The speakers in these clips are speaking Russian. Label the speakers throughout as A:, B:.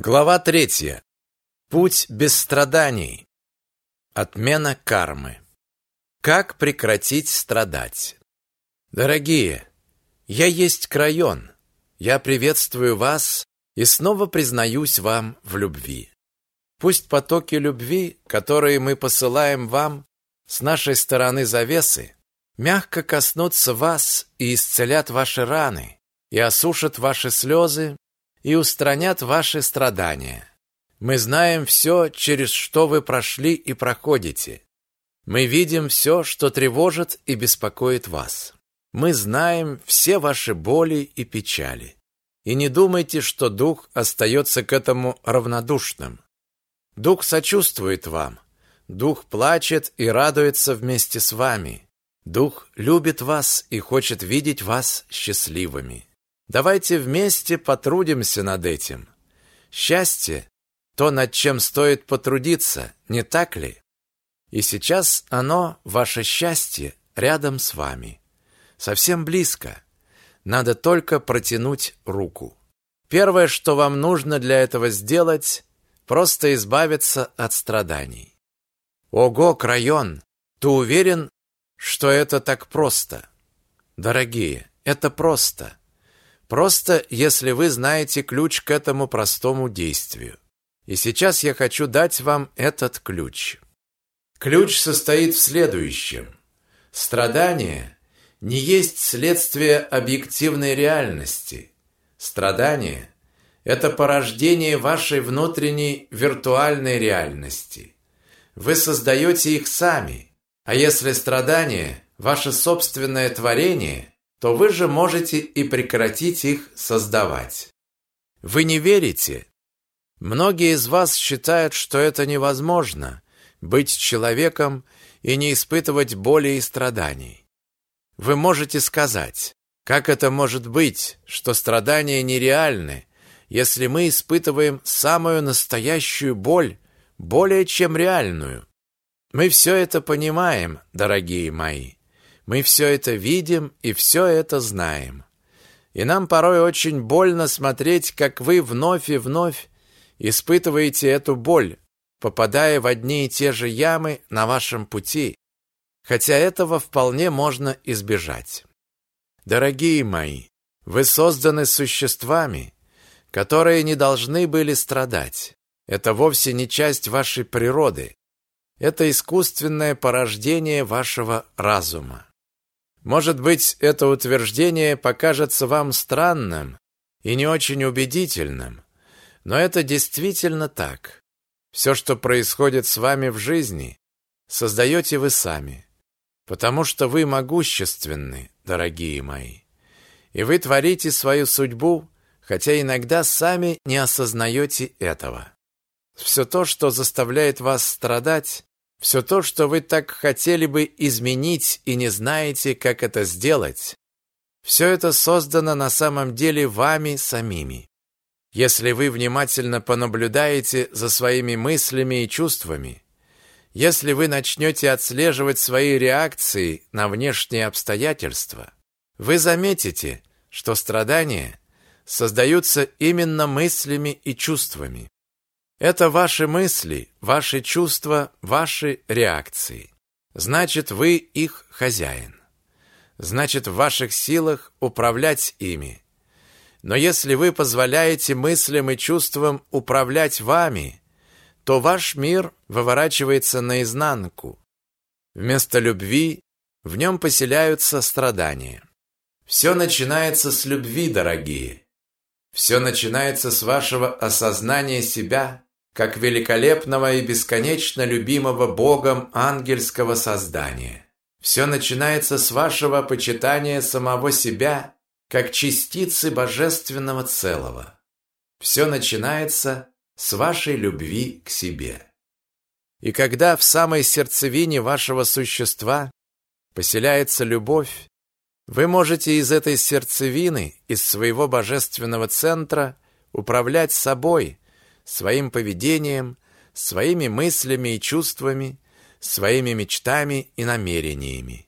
A: Глава третья. Путь без страданий. Отмена кармы. Как прекратить страдать? Дорогие, я есть Крайон. Я приветствую вас и снова признаюсь вам в любви. Пусть потоки любви, которые мы посылаем вам с нашей стороны завесы, мягко коснутся вас и исцелят ваши раны, и осушат ваши слезы, и устранят ваши страдания. Мы знаем все, через что вы прошли и проходите. Мы видим все, что тревожит и беспокоит вас. Мы знаем все ваши боли и печали. И не думайте, что Дух остается к этому равнодушным. Дух сочувствует вам. Дух плачет и радуется вместе с вами. Дух любит вас и хочет видеть вас счастливыми. Давайте вместе потрудимся над этим. Счастье – то, над чем стоит потрудиться, не так ли? И сейчас оно, ваше счастье, рядом с вами. Совсем близко. Надо только протянуть руку. Первое, что вам нужно для этого сделать – просто избавиться от страданий. Ого, Крайон, ты уверен, что это так просто? Дорогие, это просто. Просто если вы знаете ключ к этому простому действию. И сейчас я хочу дать вам этот ключ. Ключ состоит в следующем. Страдание не есть следствие объективной реальности. Страдание – это порождение вашей внутренней виртуальной реальности. Вы создаете их сами. А если страдание – ваше собственное творение – то вы же можете и прекратить их создавать. Вы не верите? Многие из вас считают, что это невозможно быть человеком и не испытывать боли и страданий. Вы можете сказать, как это может быть, что страдания нереальны, если мы испытываем самую настоящую боль, более чем реальную? Мы все это понимаем, дорогие мои. Мы все это видим и все это знаем. И нам порой очень больно смотреть, как вы вновь и вновь испытываете эту боль, попадая в одни и те же ямы на вашем пути, хотя этого вполне можно избежать. Дорогие мои, вы созданы существами, которые не должны были страдать. Это вовсе не часть вашей природы. Это искусственное порождение вашего разума. Может быть, это утверждение покажется вам странным и не очень убедительным, но это действительно так. Все, что происходит с вами в жизни, создаете вы сами, потому что вы могущественны, дорогие мои. И вы творите свою судьбу, хотя иногда сами не осознаете этого. Все то, что заставляет вас страдать, все то, что вы так хотели бы изменить и не знаете, как это сделать, все это создано на самом деле вами самими. Если вы внимательно понаблюдаете за своими мыслями и чувствами, если вы начнете отслеживать свои реакции на внешние обстоятельства, вы заметите, что страдания создаются именно мыслями и чувствами. Это ваши мысли, ваши чувства, ваши реакции. Значит, вы их хозяин. Значит, в ваших силах управлять ими. Но если вы позволяете мыслям и чувствам управлять вами, то ваш мир выворачивается наизнанку. Вместо любви в нем поселяются страдания. Все начинается с любви, дорогие. Все начинается с вашего осознания себя как великолепного и бесконечно любимого Богом ангельского создания. Все начинается с вашего почитания самого себя, как частицы божественного целого. Все начинается с вашей любви к себе. И когда в самой сердцевине вашего существа поселяется любовь, вы можете из этой сердцевины, из своего божественного центра управлять собой, своим поведением, своими мыслями и чувствами, своими мечтами и намерениями.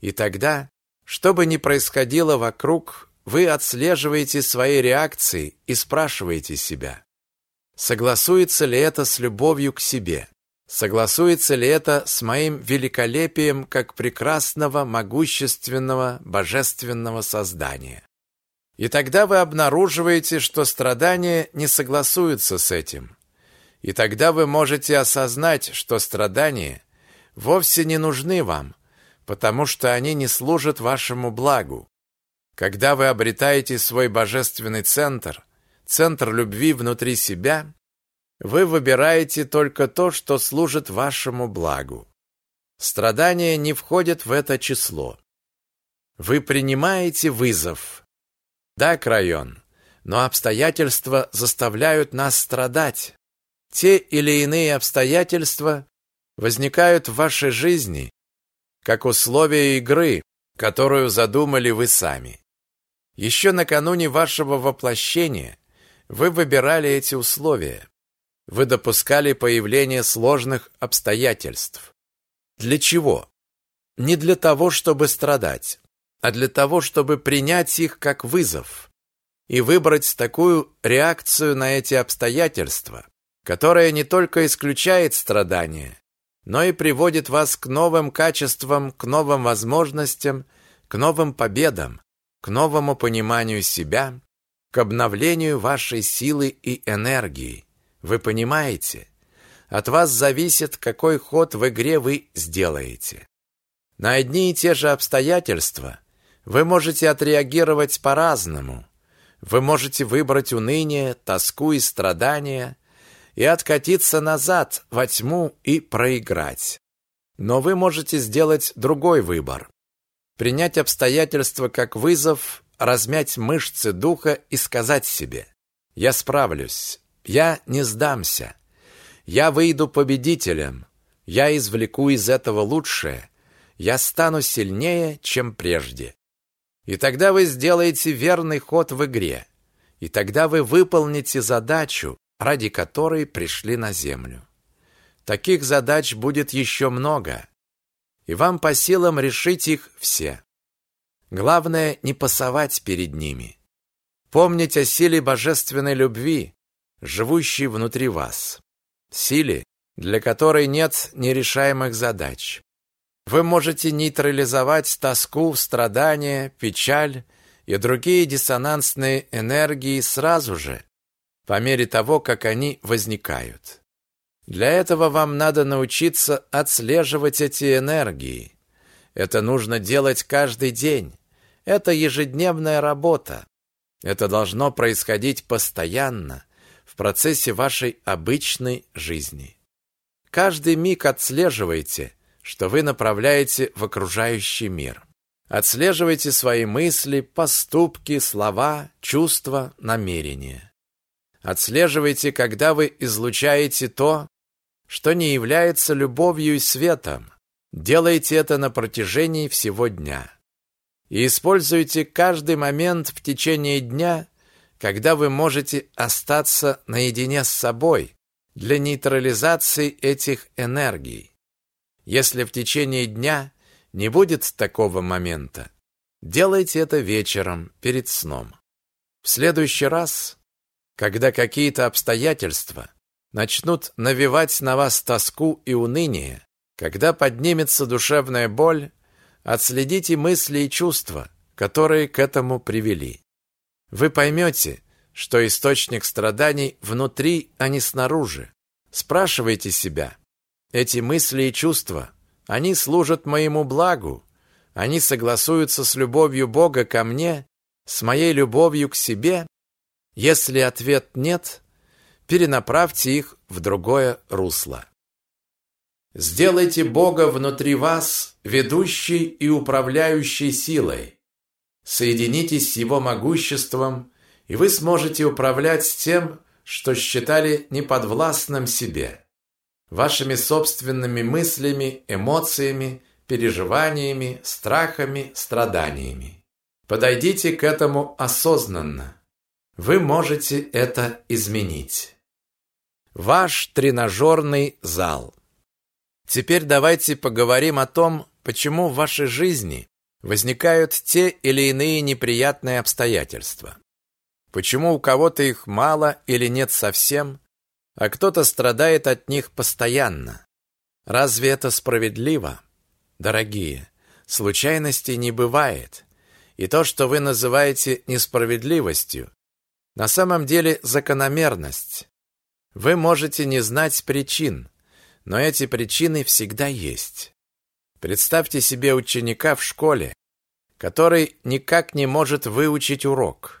A: И тогда, что бы ни происходило вокруг, вы отслеживаете свои реакции и спрашиваете себя, Согласуется ли это с любовью к себе? Согласуется ли это с моим великолепием как прекрасного, могущественного, божественного создания? И тогда вы обнаруживаете, что страдания не согласуются с этим. И тогда вы можете осознать, что страдания вовсе не нужны вам, потому что они не служат вашему благу. Когда вы обретаете свой божественный центр, центр любви внутри себя, вы выбираете только то, что служит вашему благу. Страдания не входят в это число. Вы принимаете вызов. Да, Крайон, но обстоятельства заставляют нас страдать. Те или иные обстоятельства возникают в вашей жизни как условия игры, которую задумали вы сами. Еще накануне вашего воплощения вы выбирали эти условия. Вы допускали появление сложных обстоятельств. Для чего? Не для того, чтобы страдать, а для того, чтобы принять их как вызов и выбрать такую реакцию на эти обстоятельства, которая не только исключает страдания, но и приводит вас к новым качествам, к новым возможностям, к новым победам, к новому пониманию себя, к обновлению вашей силы и энергии. Вы понимаете? От вас зависит, какой ход в игре вы сделаете. На одни и те же обстоятельства вы можете отреагировать по-разному. Вы можете выбрать уныние, тоску и страдания и откатиться назад во тьму и проиграть. Но вы можете сделать другой выбор. Принять обстоятельства как вызов, размять мышцы духа и сказать себе «Я справлюсь, я не сдамся, я выйду победителем, я извлеку из этого лучшее, я стану сильнее, чем прежде». И тогда вы сделаете верный ход в игре. И тогда вы выполните задачу, ради которой пришли на землю. Таких задач будет еще много, и вам по силам решить их все. Главное не пасовать перед ними. Помнить о силе божественной любви, живущей внутри вас. Силе, для которой нет нерешаемых задач. Вы можете нейтрализовать тоску, страдания, печаль и другие диссонансные энергии сразу же, по мере того, как они возникают. Для этого вам надо научиться отслеживать эти энергии. Это нужно делать каждый день. Это ежедневная работа. Это должно происходить постоянно в процессе вашей обычной жизни. Каждый миг отслеживайте, что вы направляете в окружающий мир. Отслеживайте свои мысли, поступки, слова, чувства, намерения. Отслеживайте, когда вы излучаете то, что не является любовью и светом. Делайте это на протяжении всего дня. И используйте каждый момент в течение дня, когда вы можете остаться наедине с собой для нейтрализации этих энергий. Если в течение дня не будет такого момента, делайте это вечером перед сном. В следующий раз когда какие-то обстоятельства начнут навевать на вас тоску и уныние, когда поднимется душевная боль, отследите мысли и чувства, которые к этому привели. Вы поймете, что источник страданий внутри, а не снаружи. Спрашивайте себя, эти мысли и чувства, они служат моему благу, они согласуются с любовью Бога ко мне, с моей любовью к себе если ответ нет, перенаправьте их в другое русло. Сделайте Бога внутри вас ведущей и управляющей силой. Соединитесь с Его могуществом, и вы сможете управлять тем, что считали неподвластным себе, вашими собственными мыслями, эмоциями, переживаниями, страхами, страданиями. Подойдите к этому осознанно. Вы можете это изменить. Ваш тренажерный зал. Теперь давайте поговорим о том, почему в вашей жизни возникают те или иные неприятные обстоятельства. Почему у кого-то их мало или нет совсем, а кто-то страдает от них постоянно. Разве это справедливо? Дорогие, случайностей не бывает. И то, что вы называете несправедливостью, на самом деле закономерность. Вы можете не знать причин, но эти причины всегда есть. Представьте себе ученика в школе, который никак не может выучить урок.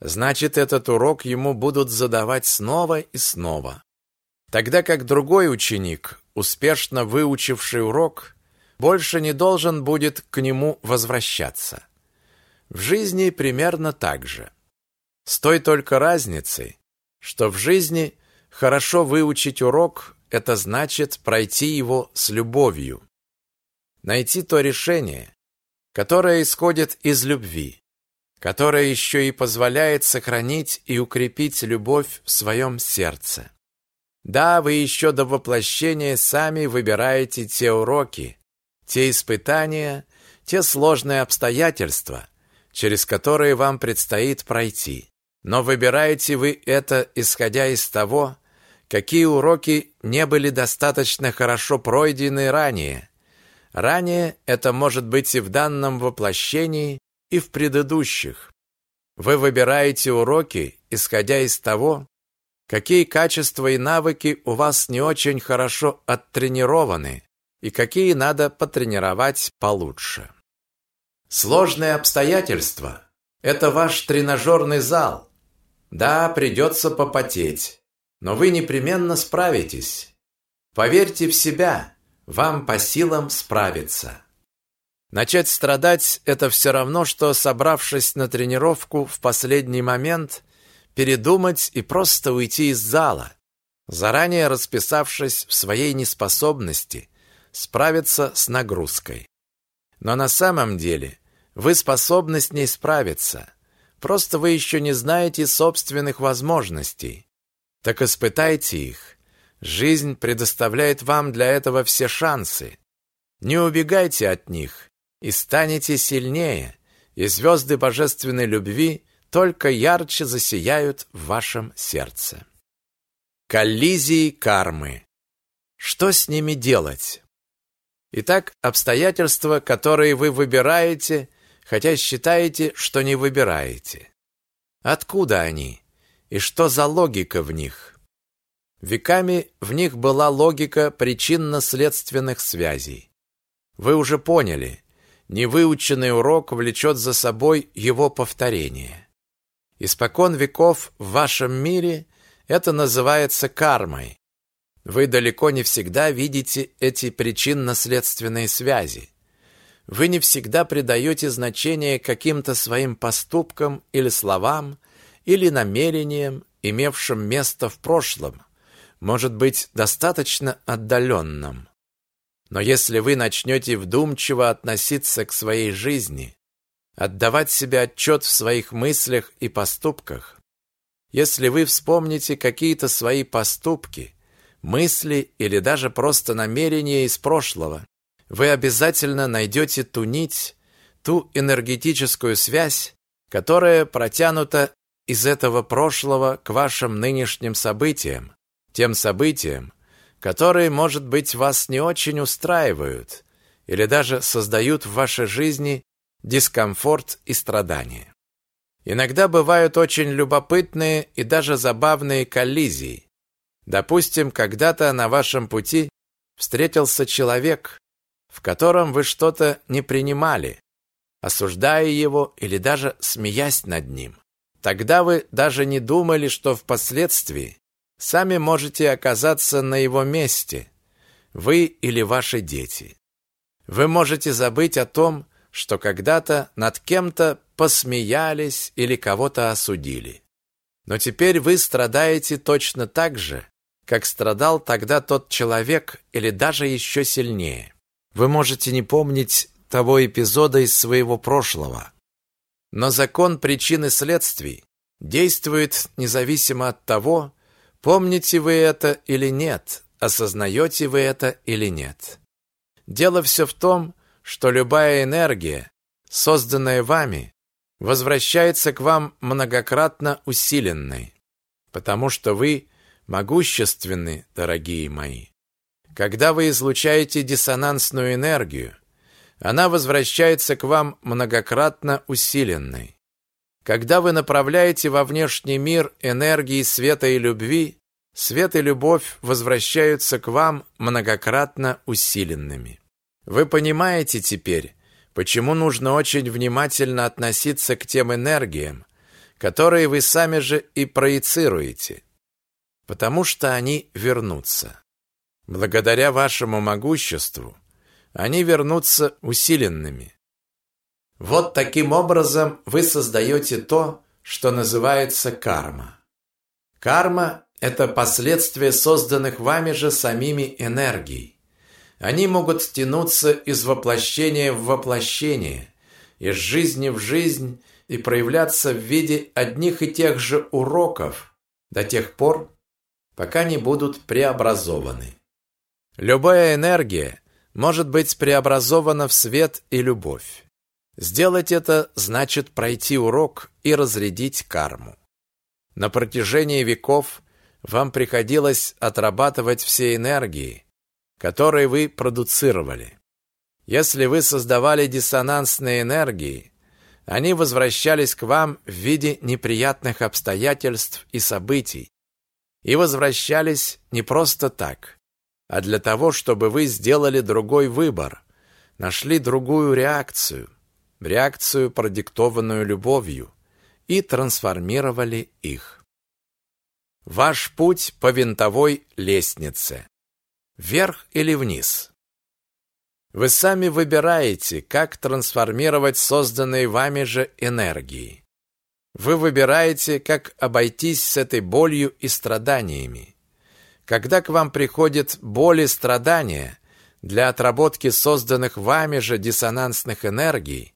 A: Значит, этот урок ему будут задавать снова и снова. Тогда как другой ученик, успешно выучивший урок, больше не должен будет к нему возвращаться. В жизни примерно так же. С той только разницей, что в жизни хорошо выучить урок – это значит пройти его с любовью. Найти то решение, которое исходит из любви, которое еще и позволяет сохранить и укрепить любовь в своем сердце. Да, вы еще до воплощения сами выбираете те уроки, те испытания, те сложные обстоятельства, через которые вам предстоит пройти. Но выбираете вы это, исходя из того, какие уроки не были достаточно хорошо пройдены ранее. Ранее это может быть и в данном воплощении, и в предыдущих. Вы выбираете уроки, исходя из того, какие качества и навыки у вас не очень хорошо оттренированы и какие надо потренировать получше. Сложные обстоятельства – это ваш тренажерный зал. Да, придется попотеть, но вы непременно справитесь. Поверьте в себя, вам по силам справиться. Начать страдать – это все равно, что, собравшись на тренировку в последний момент, передумать и просто уйти из зала, заранее расписавшись в своей неспособности справиться с нагрузкой. Но на самом деле вы способны с ней справиться. Просто вы еще не знаете собственных возможностей. Так испытайте их. Жизнь предоставляет вам для этого все шансы. Не убегайте от них и станете сильнее, и звезды божественной любви только ярче засияют в вашем сердце. Коллизии кармы. Что с ними делать? Итак, обстоятельства, которые вы выбираете, хотя считаете, что не выбираете. Откуда они? И что за логика в них? Веками в них была логика причинно-следственных связей. Вы уже поняли, невыученный урок влечет за собой его повторение. Испокон веков в вашем мире это называется кармой. Вы далеко не всегда видите эти причинно-следственные связи. Вы не всегда придаете значение каким-то своим поступкам или словам, или намерениям, имевшим место в прошлом, может быть, достаточно отдаленном. Но если вы начнете вдумчиво относиться к своей жизни, отдавать себе отчет в своих мыслях и поступках, если вы вспомните какие-то свои поступки, мысли или даже просто намерения из прошлого, вы обязательно найдете ту нить, ту энергетическую связь, которая протянута из этого прошлого к вашим нынешним событиям, тем событиям, которые, может быть, вас не очень устраивают или даже создают в вашей жизни дискомфорт и страдания. Иногда бывают очень любопытные и даже забавные коллизии. Допустим, когда-то на вашем пути встретился человек, в котором вы что-то не принимали, осуждая его или даже смеясь над ним. Тогда вы даже не думали, что впоследствии Сами можете оказаться на его месте, вы или ваши дети. Вы можете забыть о том, что когда-то над кем-то посмеялись или кого-то осудили. Но теперь вы страдаете точно так же, как страдал тогда тот человек или даже еще сильнее. Вы можете не помнить того эпизода из своего прошлого. Но закон причин и следствий действует независимо от того, Помните вы это или нет? Осознаете вы это или нет? Дело все в том, что любая энергия, созданная вами, возвращается к вам многократно усиленной, потому что вы могущественны, дорогие мои. Когда вы излучаете диссонансную энергию, она возвращается к вам многократно усиленной. Когда вы направляете во внешний мир энергии света и любви, свет и любовь возвращаются к вам многократно усиленными. Вы понимаете теперь, почему нужно очень внимательно относиться к тем энергиям, которые вы сами же и проецируете, потому что они вернутся. Благодаря вашему могуществу они вернутся усиленными. Вот таким образом вы создаете то, что называется карма. Карма – это последствия созданных вами же самими энергий. Они могут тянуться из воплощения в воплощение, из жизни в жизнь и проявляться в виде одних и тех же уроков до тех пор, пока не будут преобразованы. Любая энергия может быть преобразована в свет и любовь. Сделать это значит пройти урок и разрядить карму. На протяжении веков вам приходилось отрабатывать все энергии, которые вы продуцировали. Если вы создавали диссонансные энергии, они возвращались к вам в виде неприятных обстоятельств и событий, и возвращались не просто так, а для того, чтобы вы сделали другой выбор, нашли другую реакцию – реакцию, продиктованную любовью, и трансформировали их. Ваш путь по винтовой лестнице. Вверх или вниз? Вы сами выбираете, как трансформировать созданные вами же энергии. Вы выбираете, как обойтись с этой болью и страданиями. Когда к вам приходит боль и страдания для отработки созданных вами же диссонансных энергий,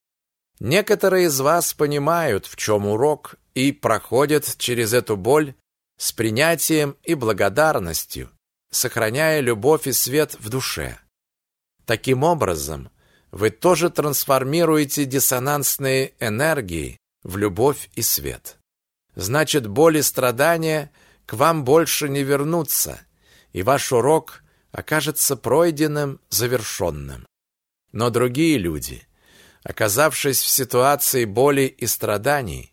A: Некоторые из вас понимают, в чем урок, и проходят через эту боль с принятием и благодарностью, сохраняя любовь и свет в душе. Таким образом, вы тоже трансформируете диссонансные энергии в любовь и свет. Значит, боль и страдания к вам больше не вернутся, и ваш урок окажется пройденным, завершенным. Но другие люди – оказавшись в ситуации боли и страданий,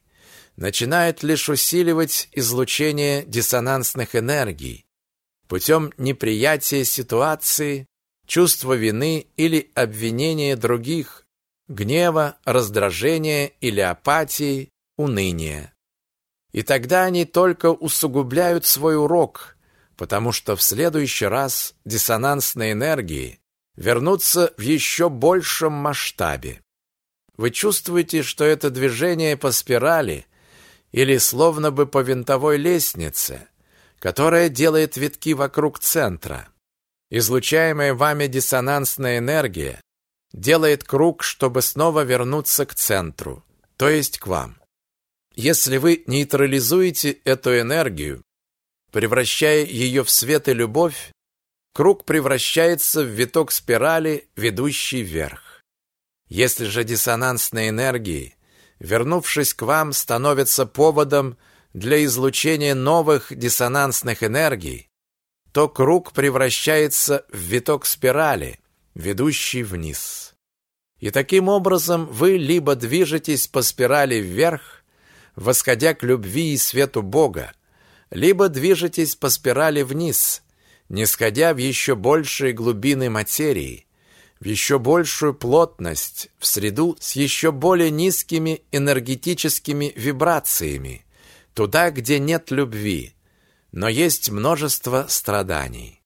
A: начинает лишь усиливать излучение диссонансных энергий путем неприятия ситуации, чувства вины или обвинения других, гнева, раздражения или апатии, уныния. И тогда они только усугубляют свой урок, потому что в следующий раз диссонансные энергии вернутся в еще большем масштабе. Вы чувствуете, что это движение по спирали или словно бы по винтовой лестнице, которая делает витки вокруг центра. Излучаемая вами диссонансная энергия делает круг, чтобы снова вернуться к центру, то есть к вам. Если вы нейтрализуете эту энергию, превращая ее в свет и любовь, круг превращается в виток спирали, ведущий вверх. Если же диссонансные энергии, вернувшись к вам, становятся поводом для излучения новых диссонансных энергий, то круг превращается в виток спирали, ведущий вниз. И таким образом вы либо движетесь по спирали вверх, восходя к любви и свету Бога, либо движетесь по спирали вниз, не сходя в еще большие глубины материи, в еще большую плотность, в среду с еще более низкими энергетическими вибрациями, туда, где нет любви, но есть множество страданий.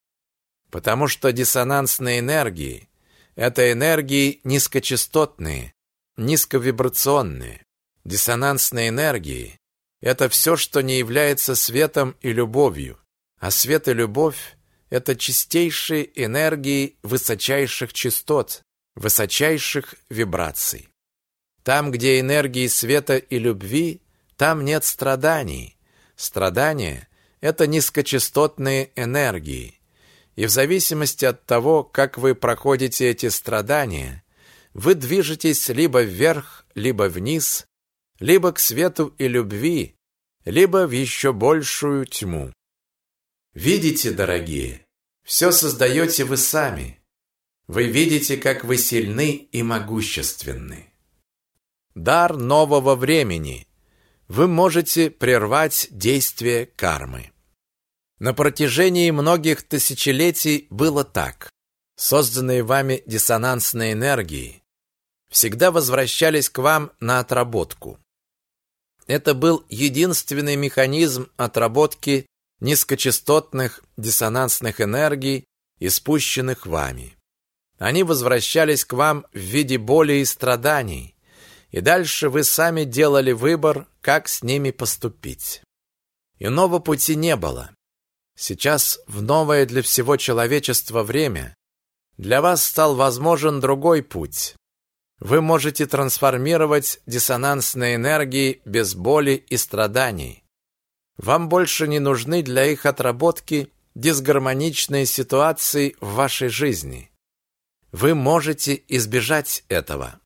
A: Потому что диссонансные энергии – это энергии низкочастотные, низковибрационные. Диссонансные энергии – это все, что не является светом и любовью, а свет и любовь это чистейшие энергии высочайших частот, высочайших вибраций. Там, где энергии света и любви, там нет страданий. Страдания – это низкочастотные энергии. И в зависимости от того, как вы проходите эти страдания, вы движетесь либо вверх, либо вниз, либо к свету и любви, либо в еще большую тьму. Видите, дорогие, все создаете вы сами. Вы видите, как вы сильны и могущественны. Дар нового времени. Вы можете прервать действие кармы. На протяжении многих тысячелетий было так. Созданные вами диссонансные энергии всегда возвращались к вам на отработку. Это был единственный механизм отработки низкочастотных диссонансных энергий, испущенных вами. Они возвращались к вам в виде боли и страданий, и дальше вы сами делали выбор, как с ними поступить. Иного пути не было. Сейчас, в новое для всего человечества время, для вас стал возможен другой путь. Вы можете трансформировать диссонансные энергии без боли и страданий. Вам больше не нужны для их отработки дисгармоничные ситуации в вашей жизни. Вы можете избежать этого.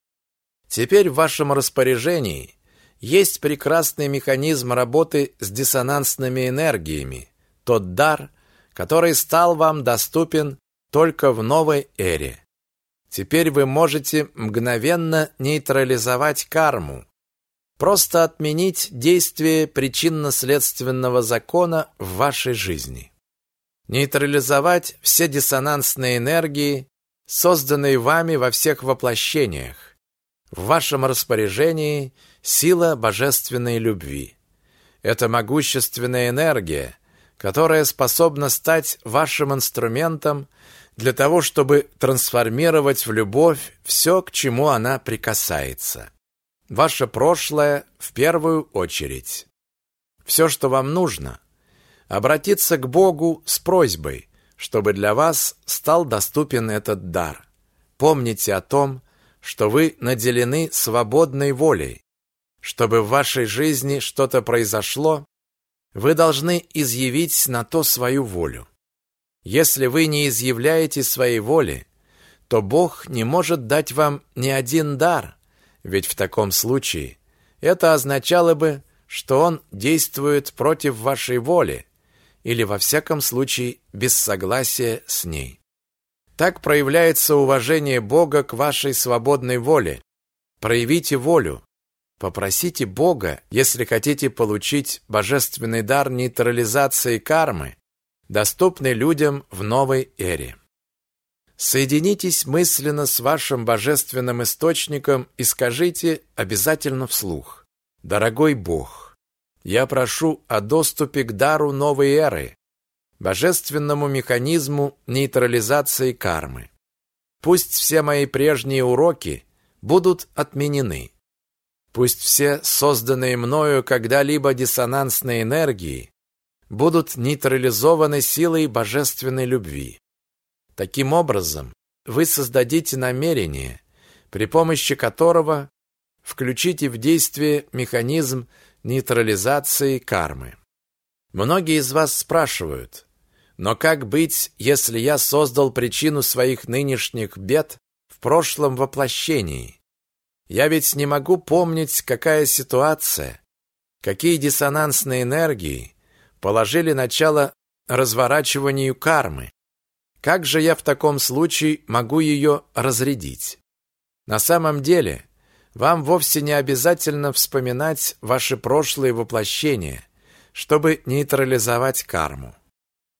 A: Теперь в вашем распоряжении есть прекрасный механизм работы с диссонансными энергиями, тот дар, который стал вам доступен только в новой эре. Теперь вы можете мгновенно нейтрализовать карму, просто отменить действие причинно-следственного закона в вашей жизни. Нейтрализовать все диссонансные энергии, созданные вами во всех воплощениях. В вашем распоряжении сила божественной любви. Это могущественная энергия, которая способна стать вашим инструментом для того, чтобы трансформировать в любовь все, к чему она прикасается. Ваше прошлое в первую очередь. Все, что вам нужно, обратиться к Богу с просьбой, чтобы для вас стал доступен этот дар. Помните о том, что вы наделены свободной волей. Чтобы в вашей жизни что-то произошло, вы должны изъявить на то свою волю. Если вы не изъявляете своей воли, то Бог не может дать вам ни один дар, ведь в таком случае это означало бы, что Он действует против вашей воли или, во всяком случае, без согласия с ней. Так проявляется уважение Бога к вашей свободной воле. Проявите волю. Попросите Бога, если хотите получить божественный дар нейтрализации кармы, доступный людям в новой эре. Соединитесь мысленно с вашим божественным источником и скажите обязательно вслух. Дорогой Бог, я прошу о доступе к дару новой эры, божественному механизму нейтрализации кармы. Пусть все мои прежние уроки будут отменены. Пусть все созданные мною когда-либо диссонансные энергии будут нейтрализованы силой божественной любви. Таким образом, вы создадите намерение, при помощи которого включите в действие механизм нейтрализации кармы. Многие из вас спрашивают, но как быть, если я создал причину своих нынешних бед в прошлом воплощении? Я ведь не могу помнить, какая ситуация, какие диссонансные энергии положили начало разворачиванию кармы. Как же я в таком случае могу ее разрядить? На самом деле, вам вовсе не обязательно вспоминать ваши прошлые воплощения, чтобы нейтрализовать карму.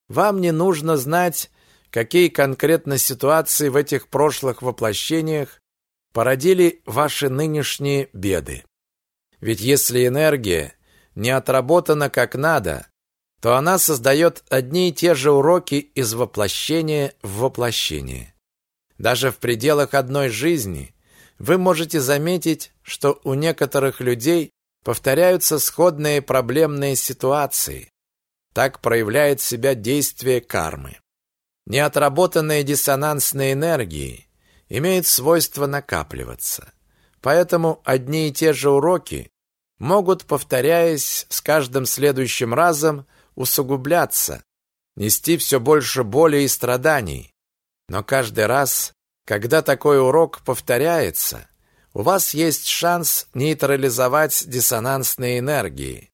A: Вам не нужно знать, какие конкретно ситуации в этих прошлых воплощениях породили ваши нынешние беды. Ведь если энергия не отработана как надо, то она создает одни и те же уроки из воплощения в воплощение. Даже в пределах одной жизни вы можете заметить, что у некоторых людей повторяются сходные проблемные ситуации, так проявляет себя действие кармы. Неотработанные диссонансные энергии имеют свойство накапливаться. Поэтому одни и те же уроки могут, повторяясь с каждым следующим разом, усугубляться, нести все больше боли и страданий. Но каждый раз, когда такой урок повторяется, у вас есть шанс нейтрализовать диссонансные энергии.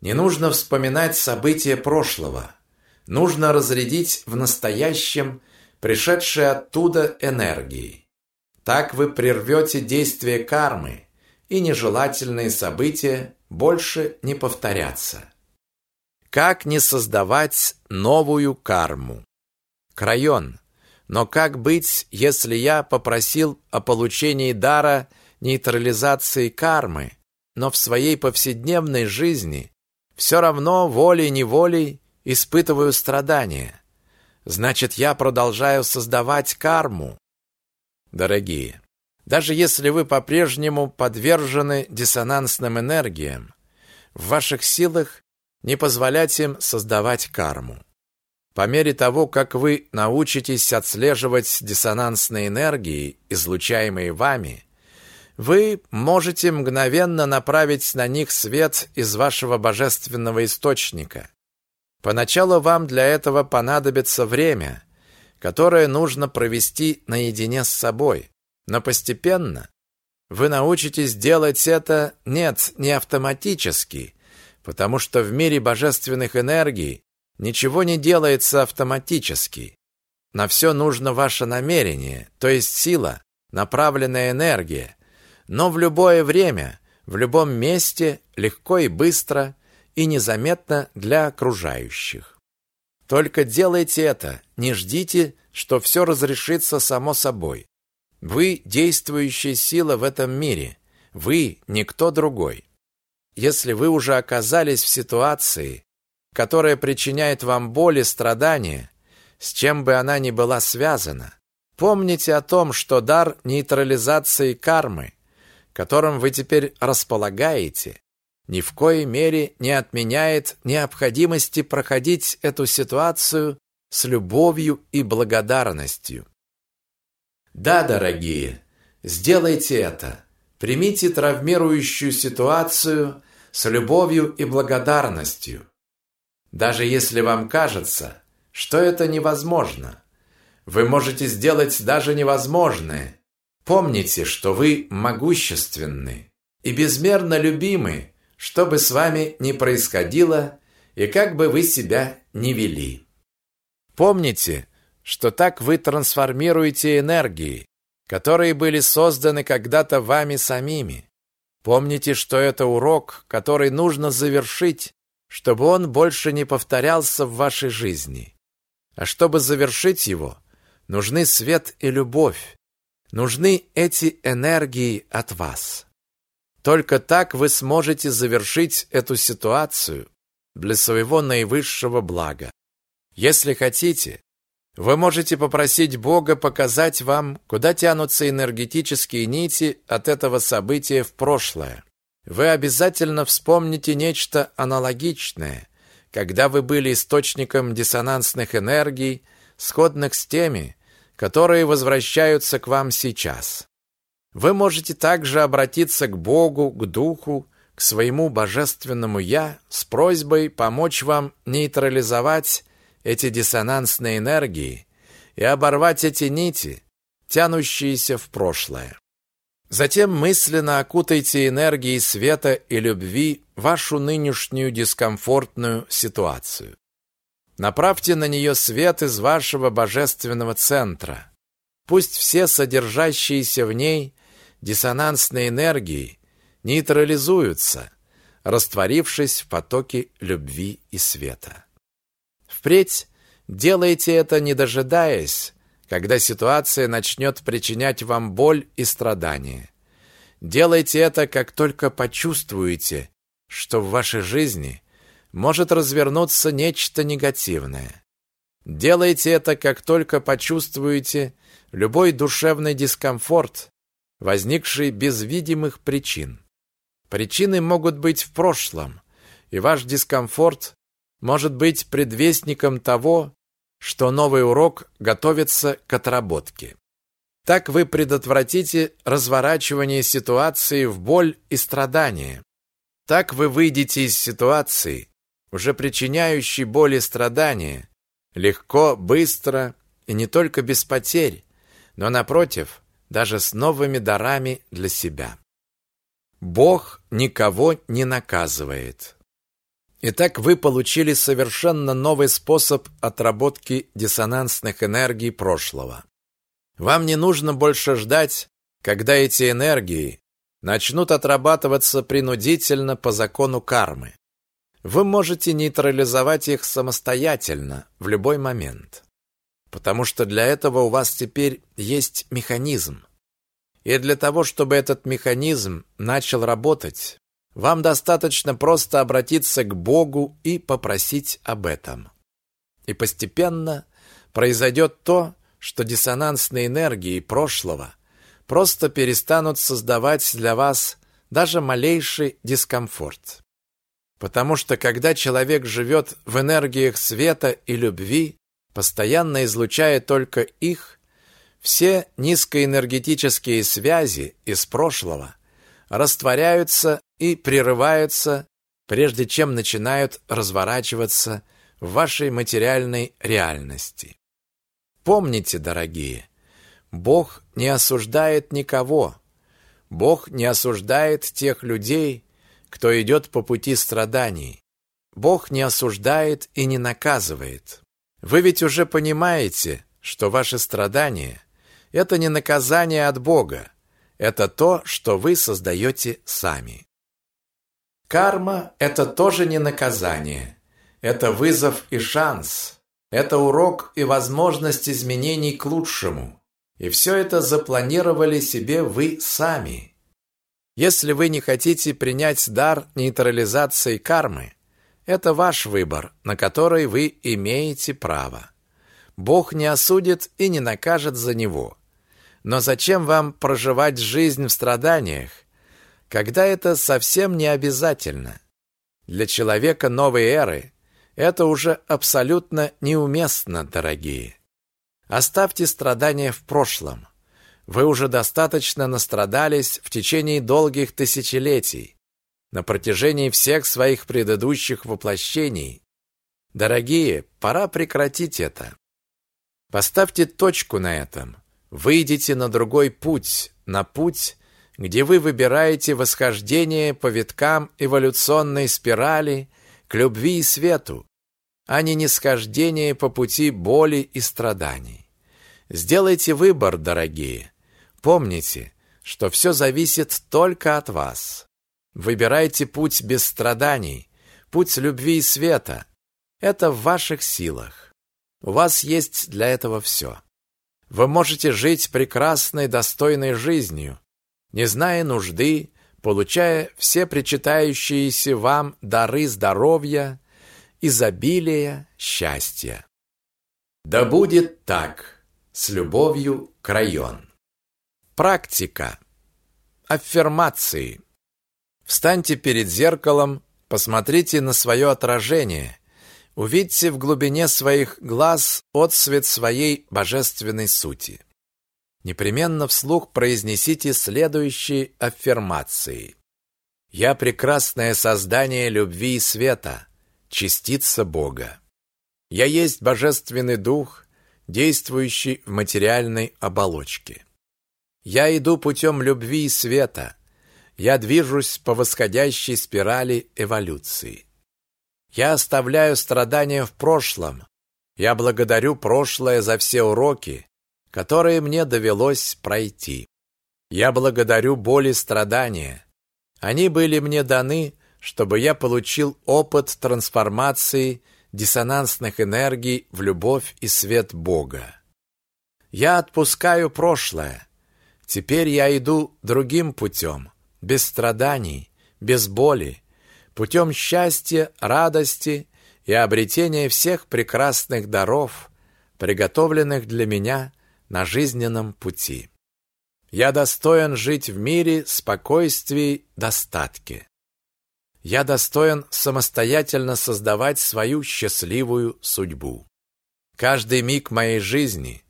A: Не нужно вспоминать события прошлого. нужно разрядить в настоящем пришедшие оттуда энергии. Так вы прервете действие кармы, и нежелательные события больше не повторятся. Как не создавать новую карму? Крайон. Но как быть, если я попросил о получении дара нейтрализации кармы, но в своей повседневной жизни все равно волей-неволей испытываю страдания? Значит, я продолжаю создавать карму. Дорогие, даже если вы по-прежнему подвержены диссонансным энергиям, в ваших силах не позволять им создавать карму. По мере того, как вы научитесь отслеживать диссонансные энергии, излучаемые вами, вы можете мгновенно направить на них свет из вашего божественного источника. Поначалу вам для этого понадобится время, которое нужно провести наедине с собой. Но постепенно вы научитесь делать это, нет, не автоматически, потому что в мире божественных энергий ничего не делается автоматически. На все нужно ваше намерение, то есть сила, направленная энергия. Но в любое время, в любом месте, легко и быстро и незаметно для окружающих. Только делайте это, не ждите, что все разрешится само собой. Вы действующая сила в этом мире. Вы никто другой. Если вы уже оказались в ситуации, которая причиняет вам боль и страдания, с чем бы она ни была связана, помните о том, что дар нейтрализации кармы, которым вы теперь располагаете, ни в коей мере не отменяет необходимости проходить эту ситуацию с любовью и благодарностью. Да, дорогие, сделайте это. Примите травмирующую ситуацию с любовью и благодарностью. Даже если вам кажется, что это невозможно, вы можете сделать даже невозможное. Помните, что вы могущественны и безмерно любимы, что бы с вами ни происходило и как бы вы себя ни вели. Помните, что так вы трансформируете энергии, которые были созданы когда-то вами самими. Помните, что это урок, который нужно завершить, чтобы он больше не повторялся в вашей жизни. А чтобы завершить его, нужны свет и любовь. Нужны эти энергии от вас. Только так вы сможете завершить эту ситуацию для своего наивысшего блага. Если хотите, вы можете попросить Бога показать вам, куда тянутся энергетические нити от этого события в прошлое. Вы обязательно вспомните нечто аналогичное, когда вы были источником диссонансных энергий, сходных с теми, которые возвращаются к вам сейчас. Вы можете также обратиться к Богу, к Духу, к своему божественному «Я» с просьбой помочь вам нейтрализовать эти диссонансные энергии и оборвать эти нити, тянущиеся в прошлое. Затем мысленно окутайте энергией света и любви вашу нынешнюю дискомфортную ситуацию. Направьте на нее свет из вашего божественного центра. Пусть все содержащиеся в ней диссонансные энергии нейтрализуются, растворившись в потоке любви и света. Впредь делайте это не дожидаясь, когда ситуация начнет причинять вам боль и страдания. Делайте это, как только почувствуете, что в вашей жизни может развернуться нечто негативное. Делайте это, как только почувствуете любой душевный дискомфорт, возникший без видимых причин. Причины могут быть в прошлом, и ваш дискомфорт может быть предвестником того, что новый урок готовится к отработке. Так вы предотвратите разворачивание ситуации в боль и страдания. Так вы выйдете из ситуации, уже причиняющей боль и страдания, легко, быстро и не только без потерь, но, напротив, даже с новыми дарами для себя. Бог никого не наказывает. Итак, вы получили совершенно новый способ отработки диссонансных энергий прошлого. Вам не нужно больше ждать, когда эти энергии начнут отрабатываться принудительно по закону кармы. Вы можете нейтрализовать их самостоятельно в любой момент. Потому что для этого у вас теперь есть механизм. И для того, чтобы этот механизм начал работать, вам достаточно просто обратиться к Богу и попросить об этом. И постепенно произойдет то, что диссонансные энергии прошлого просто перестанут создавать для вас даже малейший дискомфорт. Потому что когда человек живет в энергиях света и любви, постоянно излучая только их, все низкоэнергетические связи из прошлого растворяются и прерываются, прежде чем начинают разворачиваться в вашей материальной реальности. Помните, дорогие, Бог не осуждает никого. Бог не осуждает тех людей, кто идет по пути страданий. Бог не осуждает и не наказывает. Вы ведь уже понимаете, что ваши страдания – это не наказание от Бога, это то, что вы создаете сами. Карма – это тоже не наказание, это вызов и шанс, это урок и возможность изменений к лучшему. И все это запланировали себе вы сами. Если вы не хотите принять дар нейтрализации кармы, это ваш выбор, на который вы имеете право. Бог не осудит и не накажет за него. Но зачем вам проживать жизнь в страданиях, когда это совсем не обязательно? Для человека новой эры это уже абсолютно неуместно, дорогие. Оставьте страдания в прошлом. Вы уже достаточно настрадались в течение долгих тысячелетий, на протяжении всех своих предыдущих воплощений. Дорогие, пора прекратить это. Поставьте точку на этом. Выйдите на другой путь, на путь, где вы выбираете восхождение по виткам эволюционной спирали к любви и свету, а не нисхождение по пути боли и страданий. Сделайте выбор, дорогие. Помните, что все зависит только от вас. Выбирайте путь без страданий, путь любви и света. Это в ваших силах. У вас есть для этого все. Вы можете жить прекрасной, достойной жизнью, не зная нужды, получая все причитающиеся вам дары здоровья, изобилия, счастья. Да будет так. С любовью, Крайон. Практика. Аффирмации. Встаньте перед зеркалом, посмотрите на свое отражение, увидьте в глубине своих глаз отсвет своей божественной сути. Непременно вслух произнесите следующие аффирмации. «Я прекрасное создание любви и света, частица Бога. Я есть Божественный Дух, действующий в материальной оболочке. Я иду путем любви и света. Я движусь по восходящей спирали эволюции. Я оставляю страдания в прошлом. Я благодарю прошлое за все уроки, которые мне довелось пройти. Я благодарю боли и страдания. Они были мне даны, чтобы я получил опыт трансформации диссонансных энергий в любовь и свет Бога. Я отпускаю прошлое. Теперь я иду другим путем, без страданий, без боли, путем счастья, радости и обретения всех прекрасных даров, приготовленных для меня на жизненном пути. Я достоин жить в мире, спокойствии, достатке. Я достоин самостоятельно создавать свою счастливую судьбу. Каждый миг моей жизни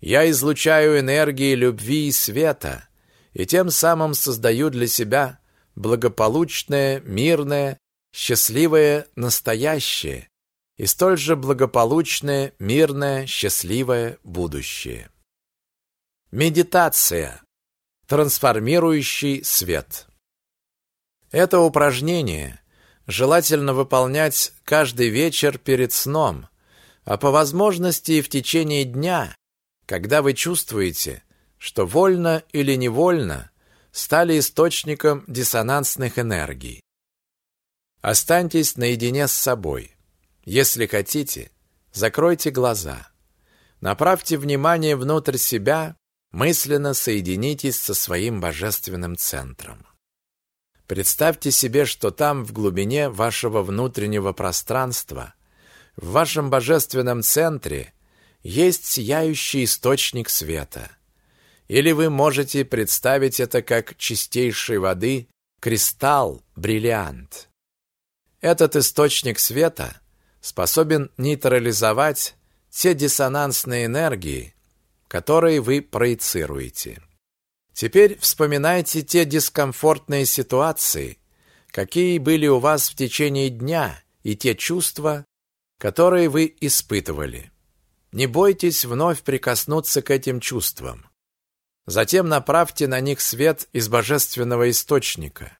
A: я излучаю энергии любви и света, и тем самым создаю для себя благополучное, мирное, счастливое настоящее и столь же благополучное, мирное, счастливое будущее. Медитация. Трансформирующий свет. Это упражнение желательно выполнять каждый вечер перед сном, а по возможности и в течение дня, когда вы чувствуете, что вольно или невольно стали источником диссонансных энергий. Останьтесь наедине с собой. Если хотите, закройте глаза. Направьте внимание внутрь себя, мысленно соединитесь со своим божественным центром. Представьте себе, что там, в глубине вашего внутреннего пространства, в вашем божественном центре, есть сияющий источник света. Или вы можете представить это как чистейшей воды кристалл, бриллиант. Этот источник света способен нейтрализовать те диссонансные энергии, которые вы проецируете. Теперь вспоминайте те дискомфортные ситуации, какие были у вас в течение дня, и те чувства, которые вы испытывали. Не бойтесь вновь прикоснуться к этим чувствам. Затем направьте на них свет из божественного источника.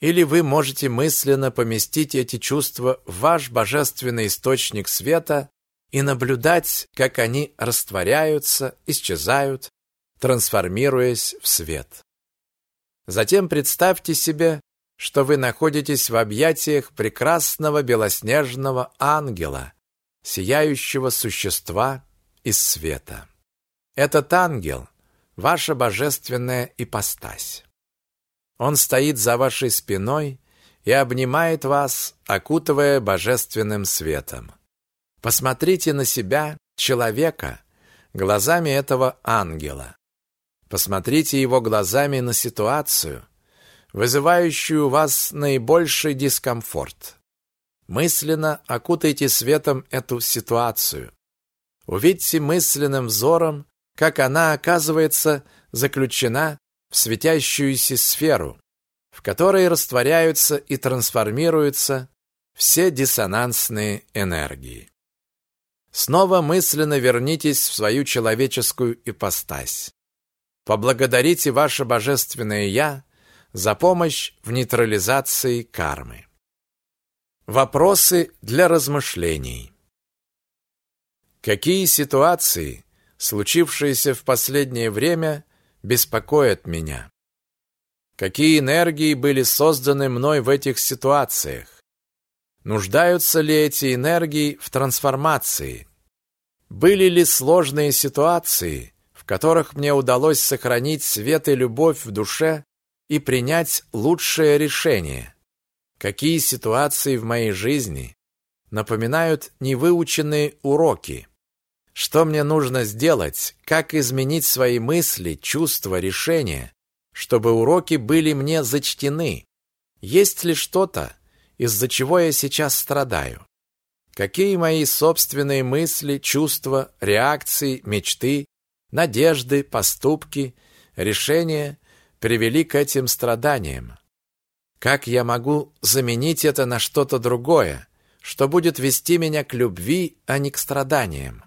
A: Или вы можете мысленно поместить эти чувства в ваш божественный источник света и наблюдать, как они растворяются, исчезают, трансформируясь в свет. Затем представьте себе, что вы находитесь в объятиях прекрасного белоснежного ангела, сияющего существа из света. Этот ангел – ваша божественная ипостась. Он стоит за вашей спиной и обнимает вас, окутывая божественным светом. Посмотрите на себя, человека, глазами этого ангела. Посмотрите его глазами на ситуацию, вызывающую у вас наибольший дискомфорт. Мысленно окутайте светом эту ситуацию. Увидьте мысленным взором, как она оказывается заключена в светящуюся сферу, в которой растворяются и трансформируются все диссонансные энергии. Снова мысленно вернитесь в свою человеческую ипостась. Поблагодарите ваше божественное «Я» за помощь в нейтрализации кармы. Вопросы для размышлений. Какие ситуации, случившиеся в последнее время, беспокоят меня? Какие энергии были созданы мной в этих ситуациях? Нуждаются ли эти энергии в трансформации? Были ли сложные ситуации, в которых мне удалось сохранить свет и любовь в душе и принять лучшее решение? Какие ситуации в моей жизни напоминают невыученные уроки? Что мне нужно сделать, как изменить свои мысли, чувства, решения, чтобы уроки были мне зачтены? Есть ли что-то, из-за чего я сейчас страдаю? Какие мои собственные мысли, чувства, реакции, мечты, надежды, поступки, решения привели к этим страданиям? Как я могу заменить это на что-то другое, что будет вести меня к любви, а не к страданиям?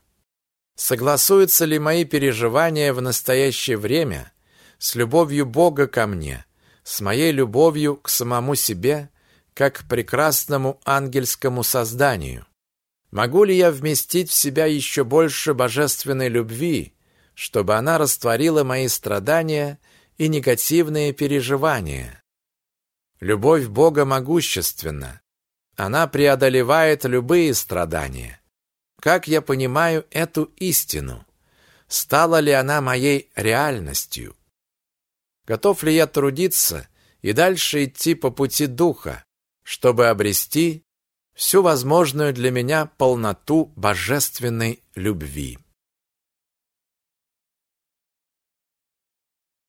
A: Согласуются ли мои переживания в настоящее время с любовью Бога ко мне, с моей любовью к самому себе, как прекрасному ангельскому созданию? Могу ли я вместить в себя еще больше божественной любви, чтобы она растворила мои страдания и негативные переживания? Любовь Бога могущественна. Она преодолевает любые страдания. Как я понимаю эту истину? Стала ли она моей реальностью? Готов ли я трудиться и дальше идти по пути духа, чтобы обрести всю возможную для меня полноту божественной любви?